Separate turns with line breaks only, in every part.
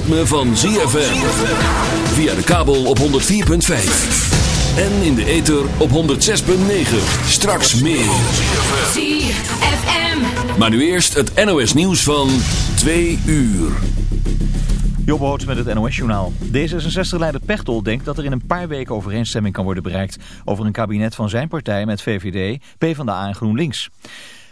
Ritme van ZFM. Via de kabel op 104.5. En in de ether op 106.9. Straks meer.
ZFM.
Maar nu eerst het NOS nieuws van 2 uur.
Jobboot met het NOS-journaal. D66-leider Pechtold denkt dat er in een paar weken overeenstemming kan worden bereikt... over een kabinet van zijn partij met VVD, PvdA en GroenLinks.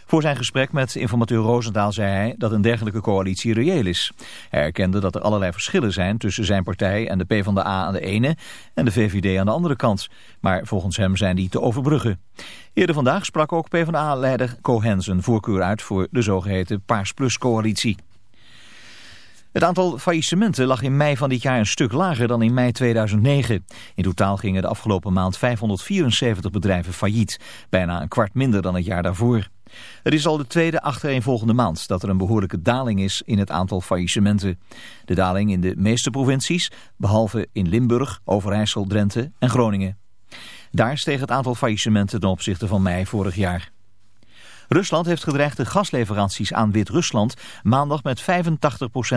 Voor zijn gesprek met informateur Roosendaal zei hij dat een dergelijke coalitie reëel is. Hij erkende dat er allerlei verschillen zijn tussen zijn partij en de PvdA aan de ene en de VVD aan de andere kant. Maar volgens hem zijn die te overbruggen. Eerder vandaag sprak ook PvdA-leider Cohen zijn voorkeur uit voor de zogeheten Paars Plus-coalitie. Het aantal faillissementen lag in mei van dit jaar een stuk lager dan in mei 2009. In totaal gingen de afgelopen maand 574 bedrijven failliet, bijna een kwart minder dan het jaar daarvoor. Het is al de tweede achtereenvolgende maand dat er een behoorlijke daling is in het aantal faillissementen. De daling in de meeste provincies, behalve in Limburg, Overijssel, Drenthe en Groningen. Daar steeg het aantal faillissementen ten opzichte van mei vorig jaar. Rusland heeft gedreigd de gasleveranties aan Wit-Rusland maandag met 85%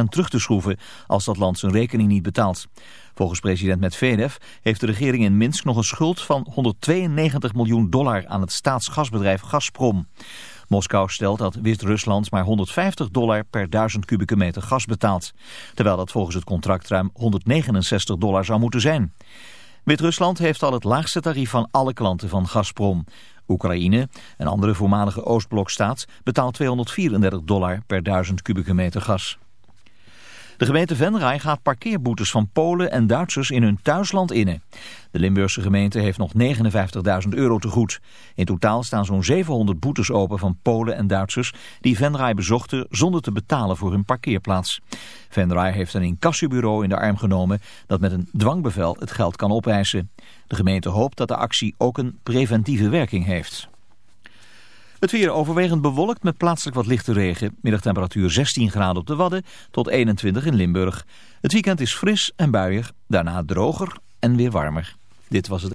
terug te schroeven als dat land zijn rekening niet betaalt. Volgens president Medvedev heeft de regering in Minsk nog een schuld van 192 miljoen dollar aan het staatsgasbedrijf Gazprom. Moskou stelt dat Wit-Rusland maar 150 dollar per duizend kubieke meter gas betaalt, terwijl dat volgens het contract ruim 169 dollar zou moeten zijn. Wit-Rusland heeft al het laagste tarief van alle klanten van Gazprom. Oekraïne, een andere voormalige Oostblokstaat, betaalt 234 dollar per duizend kubieke meter gas. De gemeente Venray gaat parkeerboetes van Polen en Duitsers in hun thuisland innen. De Limburgse gemeente heeft nog 59.000 euro te goed. In totaal staan zo'n 700 boetes open van Polen en Duitsers die Venray bezochten zonder te betalen voor hun parkeerplaats. Venray heeft een incassobureau in de arm genomen dat met een dwangbevel het geld kan opeisen. De gemeente hoopt dat de actie ook een preventieve werking heeft. Het weer overwegend bewolkt met plaatselijk wat lichte regen. Middagtemperatuur 16 graden op de Wadden tot 21 in Limburg. Het weekend is fris en buiig, daarna droger en weer warmer. Dit was het.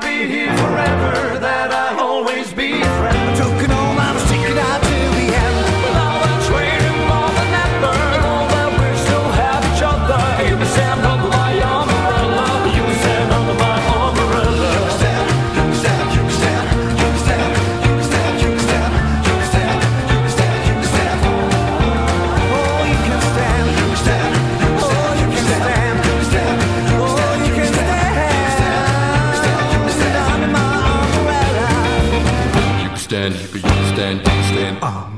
be
here forever. That
stand,
you stand, stand.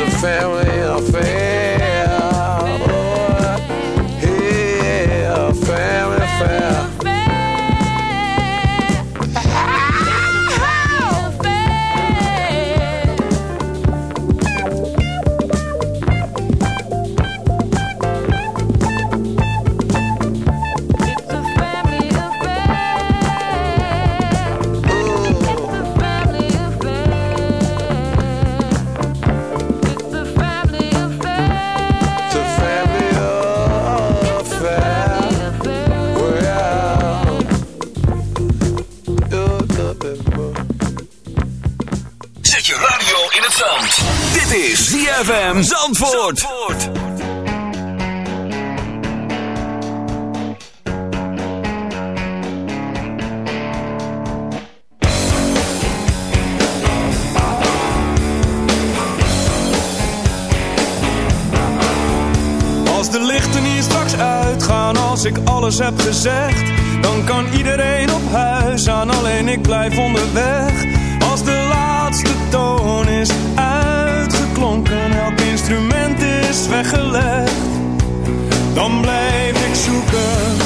a family affair.
ZFM Zandvoort.
Als de lichten hier straks uitgaan, als ik alles heb gezegd, dan kan iedereen op huis aan, alleen ik blijf onderweg. Als de laatste toon is instrument is weggelegd, dan blijf ik zoeken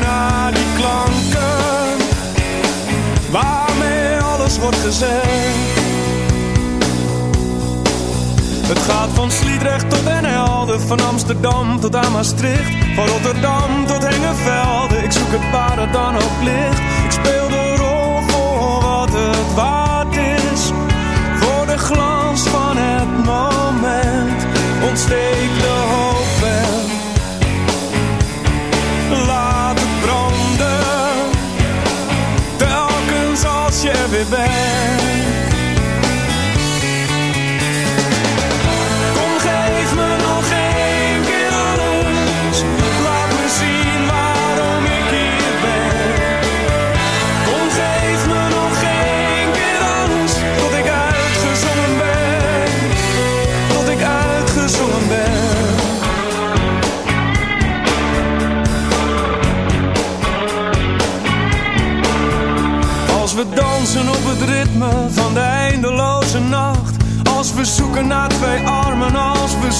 naar die klanken waarmee alles wordt gezegd. Het gaat van Sliedrecht tot Den Helder, van Amsterdam tot aan Maastricht, van Rotterdam tot Hengevelde. Ik zoek het waar het dan ook ligt. Ik speel de rol voor wat het waard moment. Ontsteek de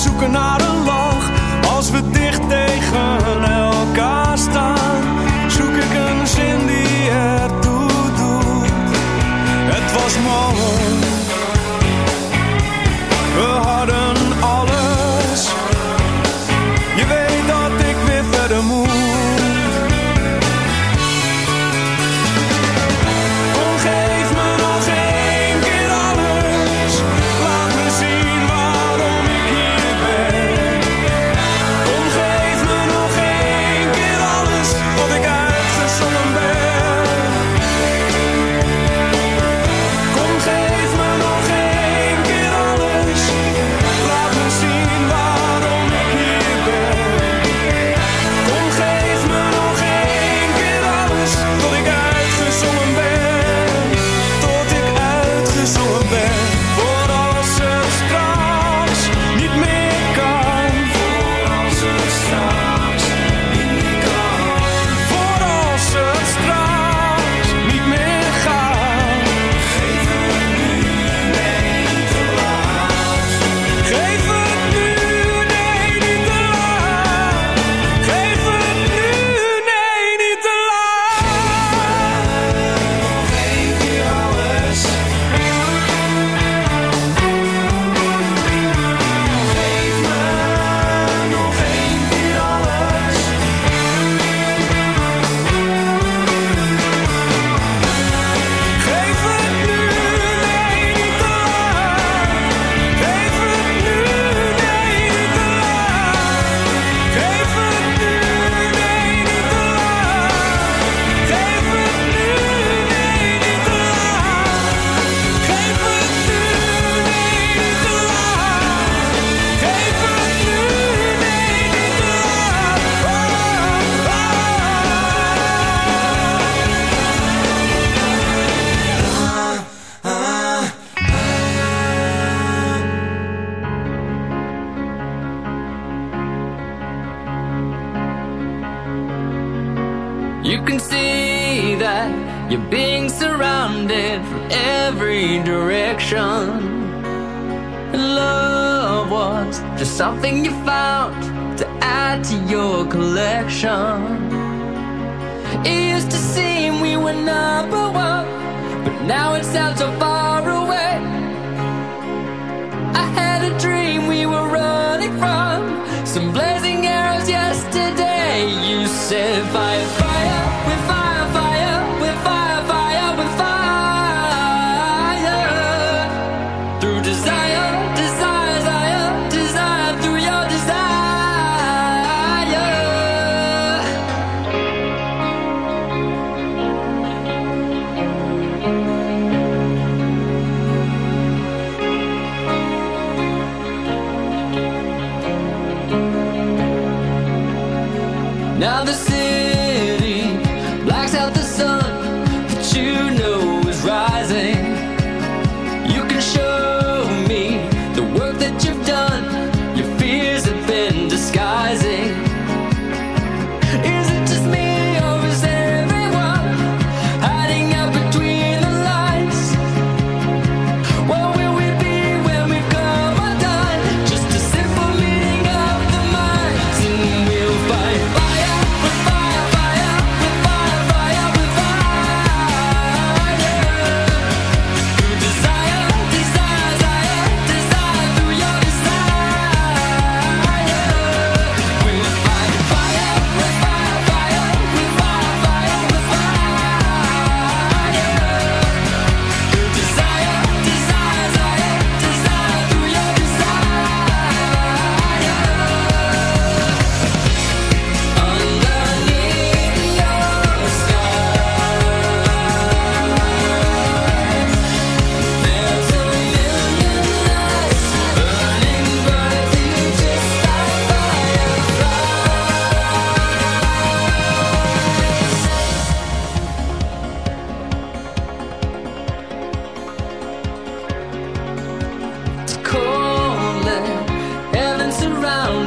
zoeken naar een lach. Als we dicht tegen elkaar staan, zoek ik een zin die ertoe doet. Het was mooi,
blazing arrows yesterday. You said fire.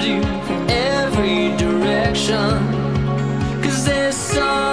you from every direction. Cause there's
some.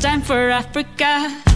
time for Africa.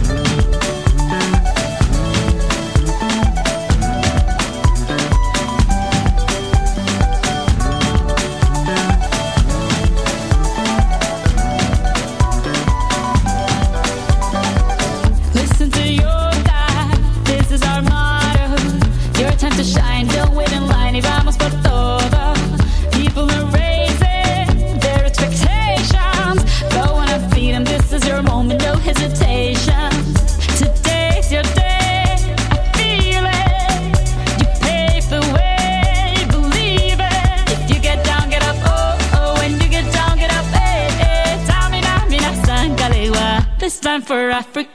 Africa.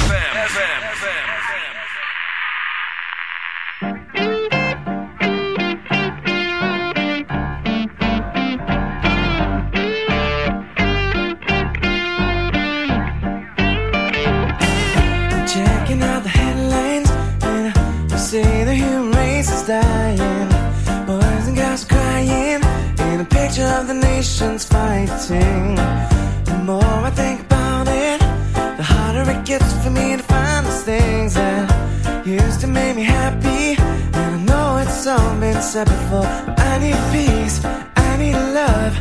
Fighting. The more I think about it, the harder it gets for me to find those things that used to make me happy. And I know it's all been said before. I need peace, I need love,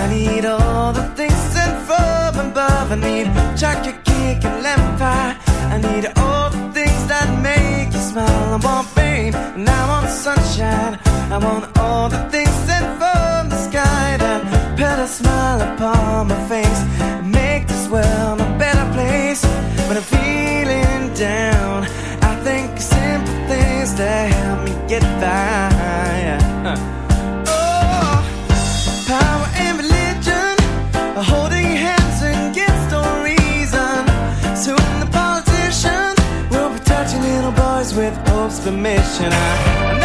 I need all the things sent from above. I need chocolate cake and lemon pie. I need all the things that make you smile. I want rain and I want sunshine. I want all the things sent from the sky that put a smile upon my face and make this world a better place. When I'm feeling down, I think simple things that help me get by. Oh, power and religion are holding hands against no reason. Soon the politicians will be touching little boys with Pope's permission. I, I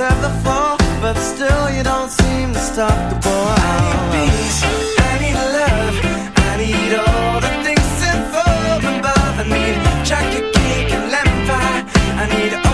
been said but still you don't seem to stop the boy. I need peace, I need love, I need all the things sent from above. I need chocolate cake and lemon pie. I need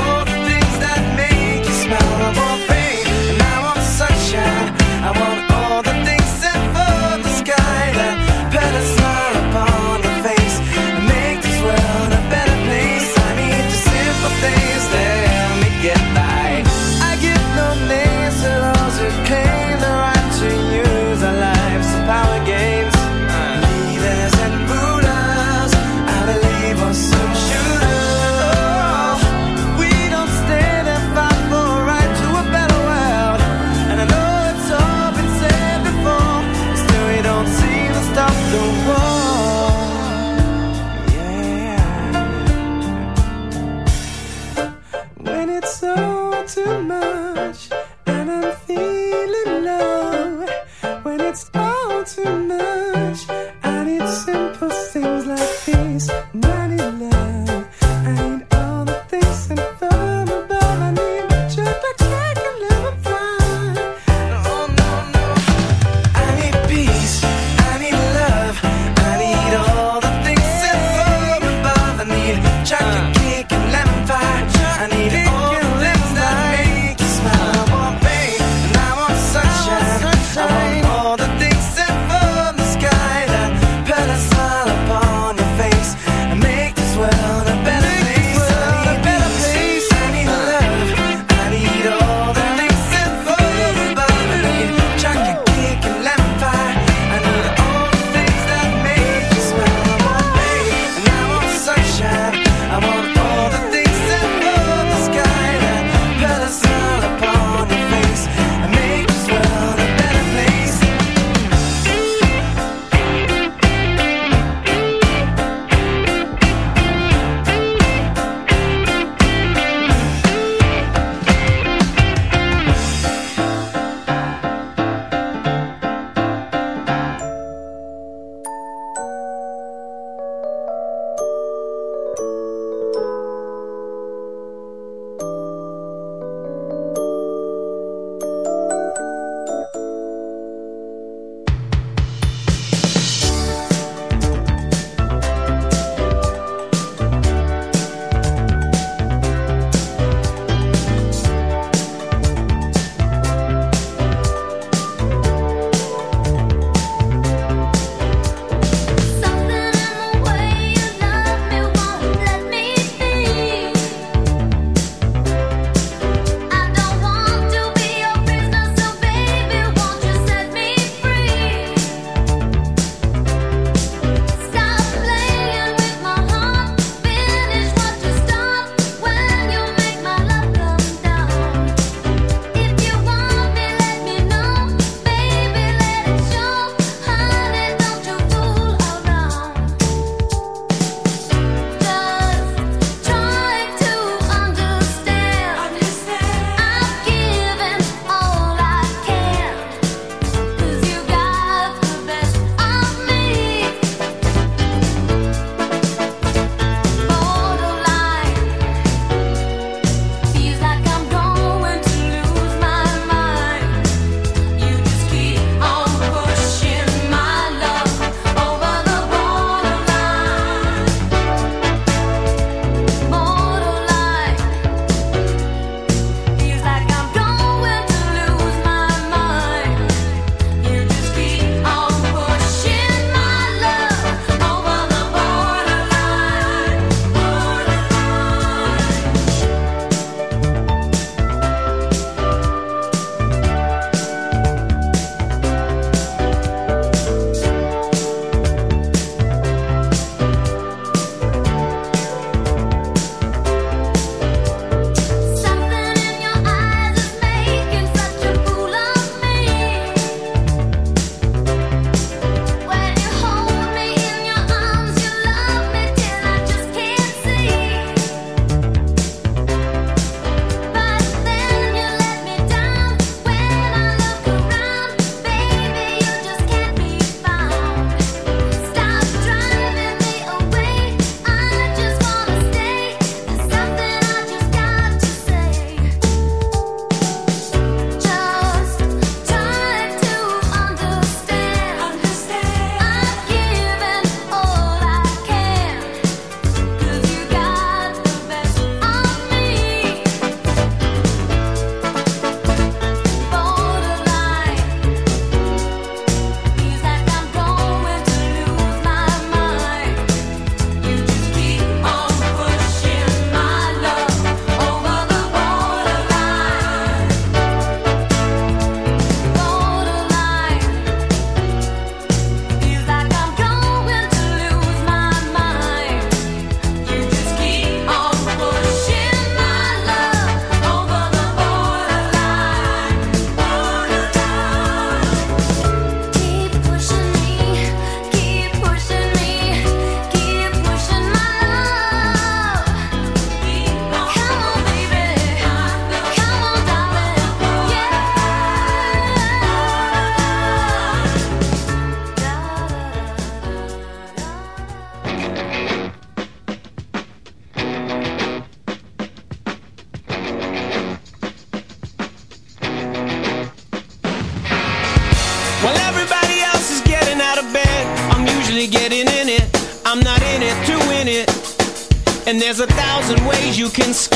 you
can scream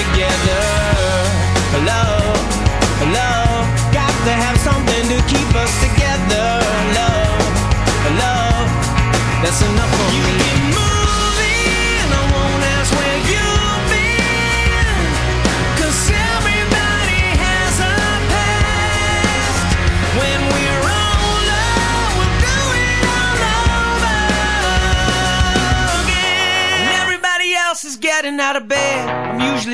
together. love. hello, got to have something to keep us together. Love, love. that's enough for you me.